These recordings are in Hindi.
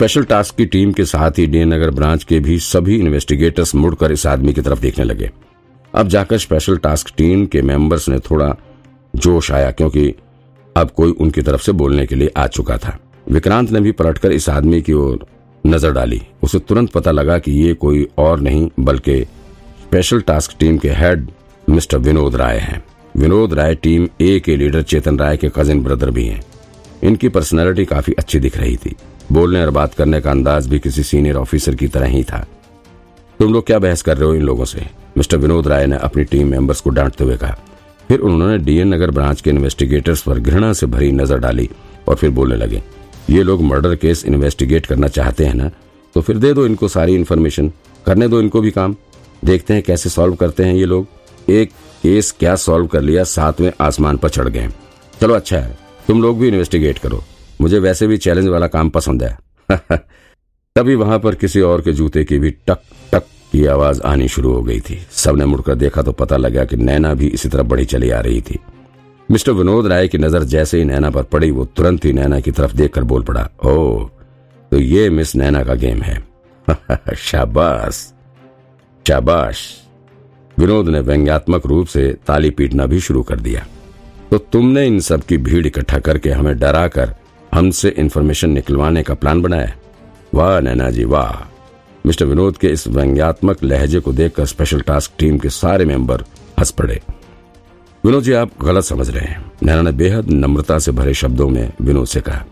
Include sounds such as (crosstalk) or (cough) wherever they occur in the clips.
स्पेशल टास्क की टीम के साथ ही डी नगर ब्रांच के भी सभी इन्वेस्टिगेटर्स मुड़कर इस आदमी की तरफ़ देखने लगे। अब जाकर स्पेशल टास्क टीम के मेंबर्स ने थोड़ा जोश आया क्योंकि अब कोई उनकी तरफ़ से बोलने के लिए आ चुका था। विक्रांत ने भी पलटकर इस आदमी की ओर नज़र डाली। उसे तुरंत पता लगा कि ये कोई और नहीं, बल्कि स्पेशल टास्क टीम के हेड मिस्टर विनोद राय हैं। विनोद राय टीम ए के लीडर चेतन राय के कजिन ब्रदर भी हैं। इनकी पर्सनैलिटी काफ़ी अच्छी दिख रही थी। बोलने और बात करने का अंदाज भी किसी सीनियर ऑफिसर की तरह ही था। तुम लोग क्या बहस कर रहे हो इन लोगों से? मिस्टर विनोद राय ने अपनी टीम मेंबर्स को डांटते हुए कहा। फिर उन्होंने डीएन नगर ब्रांच के इन्वेस्टिगेटर्स पर घृणा से भरी नज़र डाली और फिर बोलने लगे, ये लोग मर्डर केस इन्वेस्टिगेट करना चाहते हैं ना? तो फिर दे दो इनको सारी इन्फॉर्मेशन। करने दो इनको भी काम। देखते हैं कैसे सॉल्व करते हैं ये लोग। एक केस क्या सॉल्व कर लिया सातवें आसमान पर चढ़ गए चलो अच्छा है। तुम लोग भी इन्वेस्टिगेट करो। मुझे वैसे भी चैलेंज वाला काम पसंद है। (laughs) तभी वहाँ पर किसी और के जूते की भी टक टक की आवाज़ आनी शुरू हो गई थी। सबने मुड़कर देखा तो पता लगा कि नैना भी इसी तरफ़ बढ़ी चली आ रही थी। मिस्टर विनोद राय की नज़र जैसे ही नैना पर पड़ी, वो तुरंत ही नैना की तरफ़ देखकर बोल पड़ा, ओ तो ये मिस नैना का गेम है। (laughs) शाबाश शाबाश। विनोद ने व्यंग्यात्मक रूप से ताली पीटना भी शुरू कर दिया। तो तुमने इन सब की भीड़ इकट्ठा करके हमें डरा कर हमसे इन्फॉर्मेशन निकलवाने का प्लान बनाया वाह, नैना जी, वाह। मिस्टर विनोद के इस व्यंग्यात्मक लहजे को देखकर स्पेशल टास्क टीम के सारे मेंबर हंस पड़े। विनोद जी, आप गलत समझ रहे हैं। नैना ने बेहद नम्रता से भरे शब्दों में विनोद से कहा,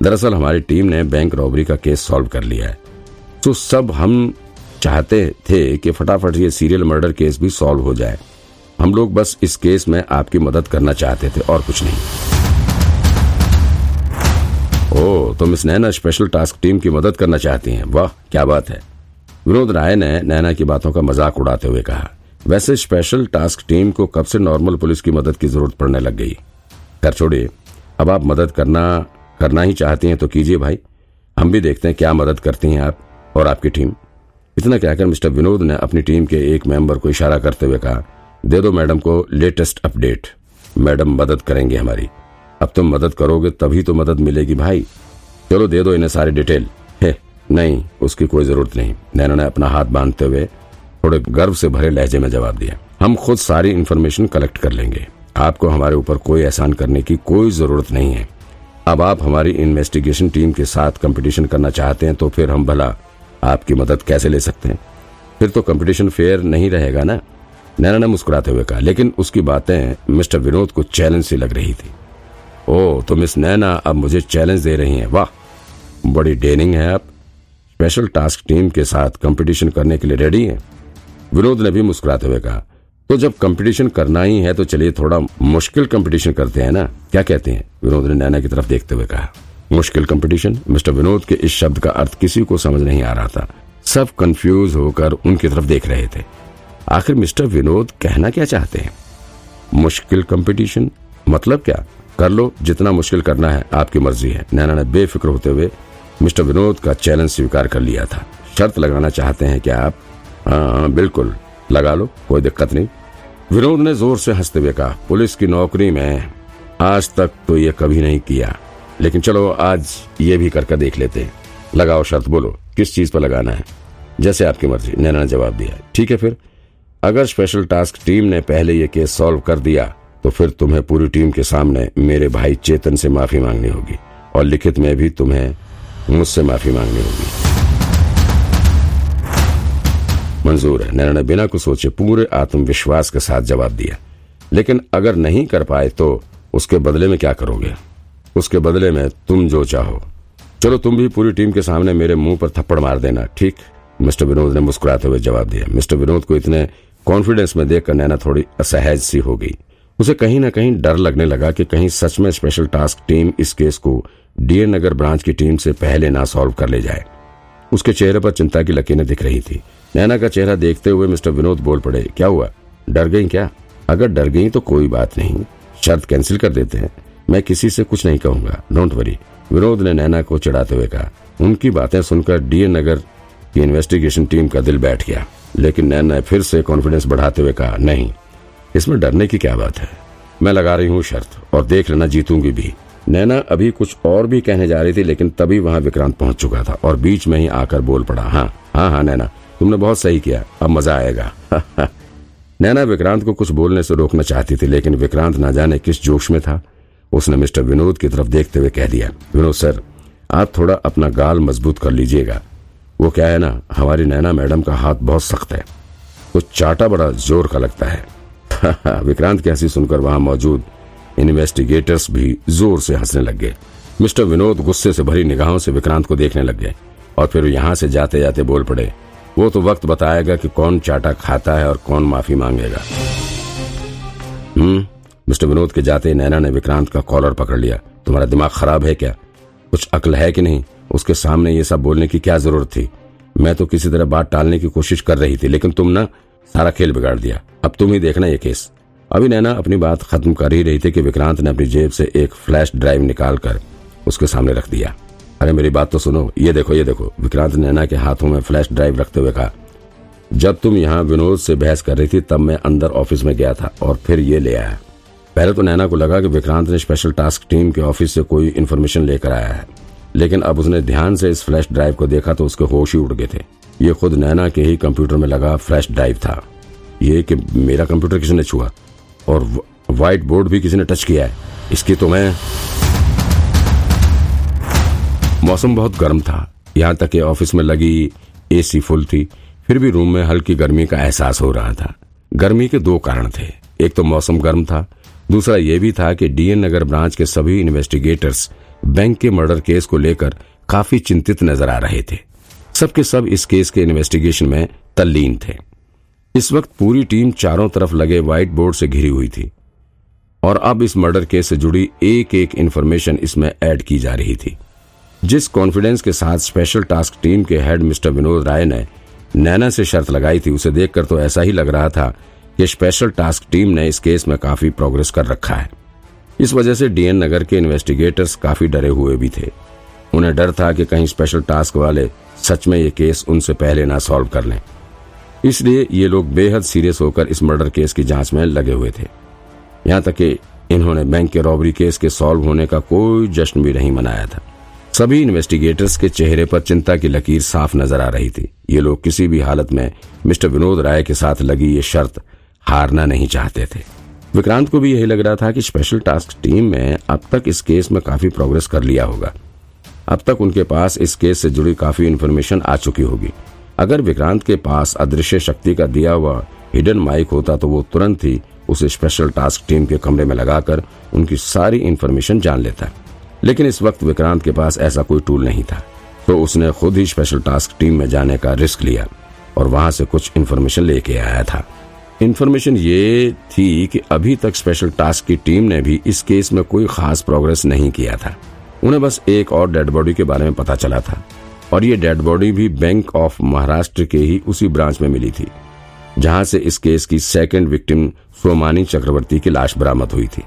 दरअसल हमारी टीम ने बैंक रॉबरी का केस सॉल्व कर लिया है। तो सब हम चाहते थे कि फटाफट ये सीरियल मर्डर केस भी सॉल्व हो जाए। हम लोग बस इस केस में आपकी मदद करना चाहते थे और कुछ नहीं। ओ तो miss Naina special task team की मदद करना चाहती हैं। वाह, क्या बात है। विनोद राय ने नैना की बातों का मज़ाक उड़ाते हुए कहा, वैसे स्पेशल टास्क टीम को कब से नॉर्मल पुलिस की मदद की ज़रूरत पड़ने लग गई? कर छोड़िए। अब आप मदद करना करना ही चाहती हैं तो कीजिए भाई। हम भी देखते हैं क्या मदद करती हैं आप और आपकी टीम इतना कहकर मिस्टर विनोद ने अपनी टीम के एक मेंबर को इशारा करते हुए कहा, दे दो मैडम को लेटेस्ट अपडेट मैडम मदद करेंगे हमारी। अब तुम मदद करोगे तभी तो मदद मिलेगी भाई। चलो दे दो इन्हें सारी डिटेल। है, नहीं, उसकी कोई ज़रूरत नहीं। नैना ने अपना हाथ बांधते हुए थोड़े गर्व से भरे लहजे में जवाब दिया। हम खुद सारी इन्फॉर्मेशन कलेक्ट कर लेंगे। आपको हमारे ऊपर कोई एहसान करने की कोई ज़रूरत नहीं है। अब आप हमारी इन्वेस्टिगेशन टीम के साथ कंपटीशन करना चाहते हैं तो फिर हम भला आपकी मदद कैसे ले सकते हैं? फिर तो कंपटीशन फेयर नहीं रहेगा ना? नैना ने मुस्कुराते हुए कहा, लेकिन उसकी बातें मिस्टर विनोद को चैलेंज सी लग रही थी। ओ तो मिस नैना अब मुझे चैलेंज दे रही हैं। वाह, बड़ी डेनिंग है आप। स्पेशल टास्क टीम के साथ कंपटीशन करने के लिए रेडी हैं। विनोद ने भी मुस्कुराते हुए कहा तो जब कंपटीशन करना ही है तो चलिए थोड़ा मुश्किल कंपटीशन करते हैं ना? क्या कहते हैं? विनोद ने नैना की तरफ़ देखते हुए कहा, मुश्किल कंपटीशन मिस्टर विनोद के इस शब्द का अर्थ किसी को समझ नहीं आ रहा था। सब कंफ्यूज होकर उनकी तरफ़ देख रहे थे। आखिर मिस्टर विनोद कहना क्या चाहते हैं? मुश्किल कंपटीशन मतलब क्या? कर लो, जितना मुश्किल करना है, आपकी मर्ज़ी है। नैना ने बेफिक्र होते हुए मिस्टर विनोद का चैलेंज स्वीकार कर लिया था। शर्त लगाना चाहते हैं क्या आप हाँ बिल्कुल, लगा लो, कोई दिक्कत नहीं। विनोद ने ज़ोर से हँसते हुए कहा, पुलिस की नौकरी में आज तक तो ये कभी नहीं किया। लेकिन चलो, आज ये भी करके देख लेते हैं। लगाओ शर्त, बोलो, किस चीज़ पर लगाना है? जैसे आपकी मर्ज़ी, नैना ने जवाब दिया। ठीक है फिर, अगर स्पेशल टास्क टीम ने पहले ये केस सॉल्व कर दिया तो फिर तुम्हें पूरी टीम के सामने मेरे भाई चेतन से माफ़ी मांगनी होगी और लिखित में भी तुम्हें मुझसे माफ़ी मांगनी होगी। मंजूर है। नैना ने बिना कुछ सोचे पूरे आत्मविश्वास के साथ जवाब दिया। लेकिन अगर नहीं कर पाए तो उसके बदले में क्या करोगे? उसके बदले में तुम जो चाहो। चलो तुम भी पूरी टीम के सामने मेरे मुँह पर थप्पड़ मार देना, ठीक? मिस्टर विनोद ने मुस्कुराते हुए जवाब दिया। मिस्टर विनोद को इतने कॉन्फिडेंस में देखकर नैना थोड़ी असहज सी हो गई। उसे कहीं ना कहीं डर लगने लगा कि कहीं सच में स्पेशल टास्क टीम इस केस को डीएन नगर ब्रांच की टीम से पहले ना सॉल्व कर ले जाए। उसके चेहरे पर चिंता की लकीरें दिख रही थी। नैना का चेहरा देखते हुए मिस्टर विनोद बोल पड़े, क्या हुआ? डर गई क्या? अगर डर गई तो कोई बात नहीं, शर्त कैंसिल कर देते हैं। मैं किसी से कुछ नहीं कहूँगा डोंट वरी विनोद ने नैना को चढ़ाते हुए कहा। उनकी बातें सुनकर डीएन नगर की इन्वेस्टिगेशन टीम का दिल बैठ गया, लेकिन नैना ने फिर से कॉन्फिडेंस बढ़ाते हुए कहा, नहीं इसमें डरने की क्या बात है? मैं लगा रही हूँ शर्त, और देख लेना जीतूँगी भी। नैना अभी कुछ और भी कहने जा रही थी, लेकिन तभी वहाँ विक्रांत पहुँच चुका था, और बीच में ही आकर बोल पड़ा हाँ हाँ हाँ नैना, तुमने बहुत सही किया, अब मज़ा आएगा। (laughs) नैना विक्रांत को कुछ बोलने से रोकना चाहती थी, लेकिन विक्रांत ना जाने किस जोश में था। उसने मिस्टर विनोद की तरफ़ देखते हुए कह दिया, विनोद सर, आप थोड़ा अपना गाल मज़बूत कर लीजिएगा। वो क्या है ना, हमारी नैना मैडम का हाथ बहुत सख्त है। कुछ चाटा बड़ा ज़ोर का लगता है। (laughs) विक्रांत की हँसी सुनकर वहाँ मौजूद इन्वेस्टिगेटर्स भी ज़ोर से हंसने लग गए। मिस्टर विनोद गुस्से से भरी निगाहों से विक्रांत को देखने लग गए और फिर यहाँ से जाते जाते बोल पड़े, वो तो वक्त बताएगा कि कौन चाटा खाता है और कौन माफ़ी मांगेगा। हम्म मिस्टर विनोद के जाते नैना ने विक्रांत का कॉलर पकड़ लिया। तुम्हारा दिमाग खराब है क्या? कुछ अकल है कि नहीं? उसके सामने ये सब बोलने की क्या ज़रूरत थी? मैं तो किसी तरह बात टालने की कोशिश कर रही थी, लेकिन तुम ना सारा खेल बिगाड़ दिया। अब तुम ही देखना ये केस। अभी नैना अपनी बात खत्म कर ही रही थी कि विक्रांत ने अपनी जेब से एक फ्लैश ड्राइव निकाल कर उसके सामने रख दिया। अरे मेरी बात तो सुनो। ये देखो ये देखो। विक्रांत नैना के हाथों में फ्लैश ड्राइव रखते हुए कहा, जब तुम यहाँ विनोद से बहस कर रही थी, तब मैं अंदर ऑफ़िस में गया था और फिर ये ले आया। पहले तो नैना को लगा कि विक्रांत ने स्पेशल टास्क टीम के ऑफ़िस से कोई इन्फॉर्मेशन लेकर आया है। लेकिन अब उसने ध्यान से इस फ्लैश ड्राइव को देखा तो उसके होश ही उड़ गए थे। ये खुद नैना के ही कंप्यूटर में लगा फ्लैश ड्राइव था। ये कि मेरा कंप्यूटर किसी ने छुआ और व्हाइट बोर्ड भी किसी ने टच किया है। इसकी तो मैं मौसम बहुत गर्म था। यहाँ तक कि ऑफ़िस में लगी एसी फुल थी। फिर भी रूम में हल्की गर्मी का एहसास हो रहा था। गर्मी के दो कारण थे। एक तो मौसम गर्म था। दूसरा ये भी था कि डीएन नगर ब्रांच के सभी इन्वेस्टिगेटर्स बैंक के मर्डर केस को लेकर काफ़ी चिंतित नज़र आ रहे थे। सबके सब इस केस के इन्वेस्टिगेशन में तल्लीन थे। इस वक्त पूरी टीम चारों तरफ़ लगे व्हाइट बोर्ड से घिरी हुई थी और अब इस मर्डर केस से जुड़ी एक एक इन्फॉर्मेशन इसमें ऐड की जा रही थी। जिस कॉन्फिडेंस के साथ स्पेशल टास्क टीम के हेड मिस्टर विनोद राय ने नैना से शर्त लगाई थी, उसे देखकर तो ऐसा ही लग रहा था कि स्पेशल टास्क टीम ने इस केस में काफ़ी प्रोग्रेस कर रखा है। इस वजह से डीएन नगर के इन्वेस्टिगेटर्स काफ़ी डरे हुए भी थे। उन्हें डर था कि कहीं स्पेशल टास्क वाले सच में ये केस उनसे पहले ना सॉल्व कर लें। इसलिए ये लोग बेहद सीरियस होकर इस मर्डर केस की जाँच में लगे हुए थे। यहाँ तक कि इन्होंने बैंक के रॉबरी केस के सॉल्व होने का कोई जश्न भी नहीं मनाया था। सभी इन्वेस्टिगेटर्स के चेहरे पर चिंता की लकीर साफ़ नज़र आ रही थी। ये लोग किसी भी हालत में मिस्टर विनोद राय के साथ लगी ये शर्त हारना नहीं चाहते थे। विक्रांत को भी यही लग रहा था कि स्पेशल टास्क टीम में अब तक इस केस में काफ़ी प्रोग्रेस कर लिया होगा। अब तक उनके पास इस केस से जुड़ी काफ़ी इन्फॉर्मेशन आ चुकी होगी। अगर विक्रांत के पास अदृश्य शक्ति का दिया हुआ हिडन माइक होता तो वो तुरंत ही उसे स्पेशल टास्क टीम के कमरे में लगाकर उनकी सारी इन्फॉर्मेशन जान लेता। लेकिन इस वक्त विक्रांत के पास ऐसा कोई टूल नहीं था। तो उसने खुद ही स्पेशल टास्क टीम में जाने का रिस्क लिया और वहाँ से कुछ इन्फॉर्मेशन लेके आया था। इन्फॉर्मेशन ये थी कि अभी तक स्पेशल टास्क की टीम ने भी इस केस में कोई खास प्रोग्रेस नहीं किया था। उन्हें बस एक और डेड बॉडी के बारे में पता चला था। और ये डेड बॉडी भी बैंक ऑफ़ महाराष्ट्र के ही उसी ब्रांच में मिली थी, जहाँ से इस केस की सेकंड विक्टिम सोमानी चक्रवर्ती की लाश बरामद हुई थी।